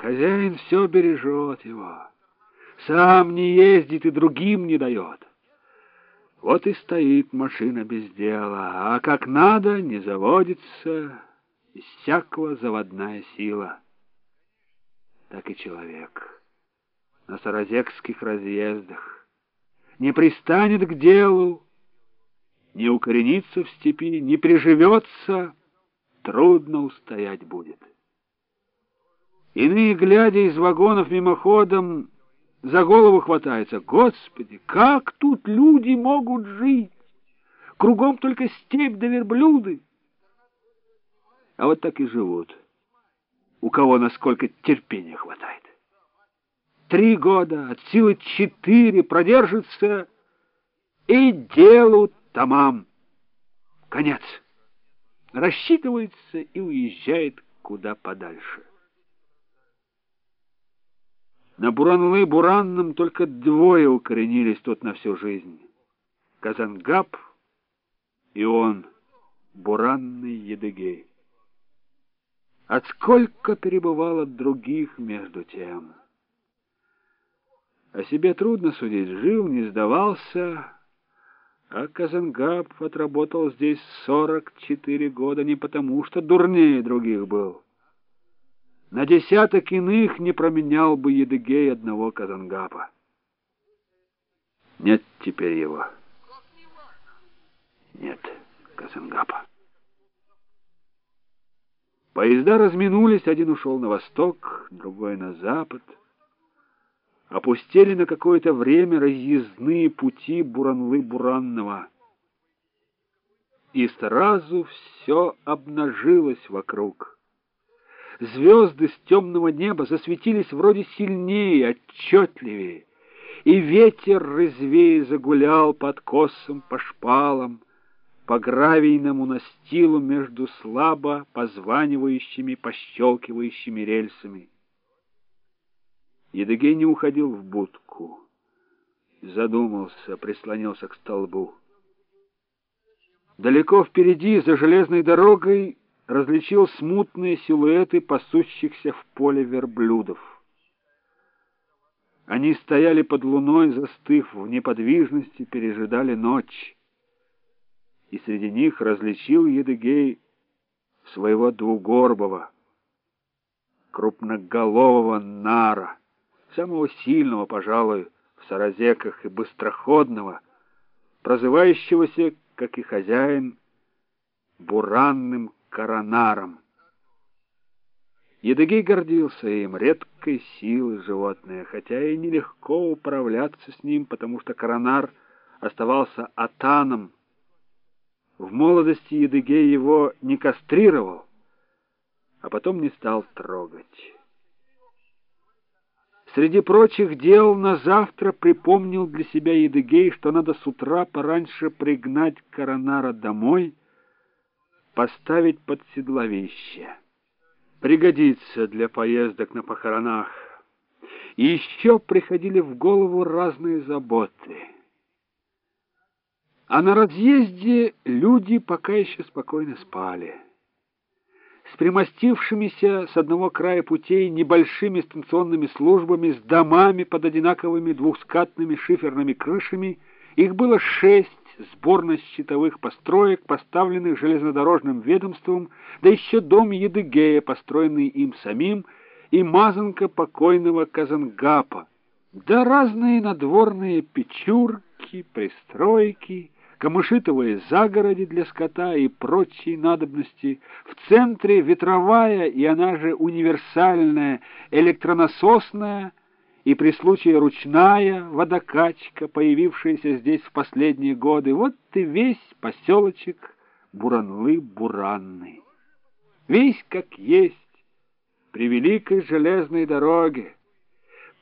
Хозяин все бережет его. Сам не ездит и другим не дает. Вот и стоит машина без дела, а как надо, не заводится, иссякла заводная сила. Так и человек на саразекских разъездах не пристанет к делу, не укоренится в степи, не приживется, трудно устоять будет. Иные, глядя из вагонов мимоходом, за голову хватается. Господи, как тут люди могут жить? Кругом только степь да верблюды. А вот так и живут. У кого насколько терпения хватает. Три года, от силы четыре продержится и делу тамам. Конец. Рассчитывается и уезжает куда подальше. На Буранлы-Буранном только двое укоренились тут на всю жизнь. Казангаб и он, Буранный Едыгей. А сколько перебывало других между тем. О себе трудно судить, жил, не сдавался, а Казангаб отработал здесь сорок четыре года не потому, что дурнее других был. На десяток иных не променял бы Едыгей одного Казангапа. Нет теперь его. Нет Казангапа. Поезда разминулись, один ушел на восток, другой на запад. Опустили на какое-то время разъездные пути Буранлы-Буранного. И сразу все обнажилось вокруг звезды с темного неба засветились вроде сильнее, отчетливее, и ветер резвее загулял под косом по шпалам, по гравийному настилу между слабо позванивающими, пощелкивающими рельсами. Едыгей не уходил в будку. Задумался, прислонился к столбу. Далеко впереди, за железной дорогой, различил смутные силуэты пасущихся в поле верблюдов. Они стояли под луной, застыв в неподвижности, пережидали ночь. И среди них различил Едыгей своего двугорбого, крупноголового нара, самого сильного, пожалуй, в саразеках и быстроходного, прозывающегося, как и хозяин, буранным коронаром. Едыгей гордился им, редкой силы животное, хотя и нелегко управляться с ним, потому что коронар оставался атаном. В молодости Едыгей его не кастрировал, а потом не стал трогать. Среди прочих дел на завтра припомнил для себя Едыгей, что надо с утра пораньше пригнать коронара домой — поставить под седловище. Пригодится для поездок на похоронах. И еще приходили в голову разные заботы. А на разъезде люди пока еще спокойно спали. С примостившимися с одного края путей небольшими станционными службами, с домами под одинаковыми двухскатными шиферными крышами, их было шесть сборно-щитовых построек, поставленных железнодорожным ведомством, да еще дом Едыгея, построенный им самим, и мазанка покойного Казангапа, да разные надворные печурки, пристройки, камышитовые загороди для скота и прочие надобности, в центре ветровая и она же универсальная электронасосная и при случае ручная водокачка, появившаяся здесь в последние годы. Вот и весь поселочек Буранлы-Буранный. Весь как есть, при великой железной дороге,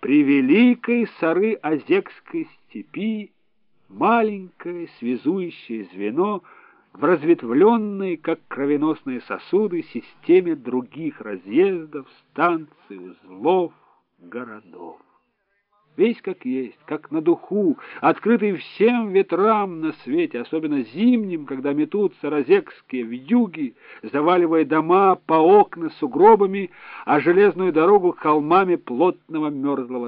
при великой Сары-Озекской степи, маленькое связующее звено в разветвленной, как кровеносные сосуды, системе других разъездов, станций, узлов, городов. Весь как есть, как на духу, открытый всем ветрам на свете, особенно зимним, когда метутся розекские вьюги, заваливая дома по окна сугробами, а железную дорогу холмами плотного мерзлого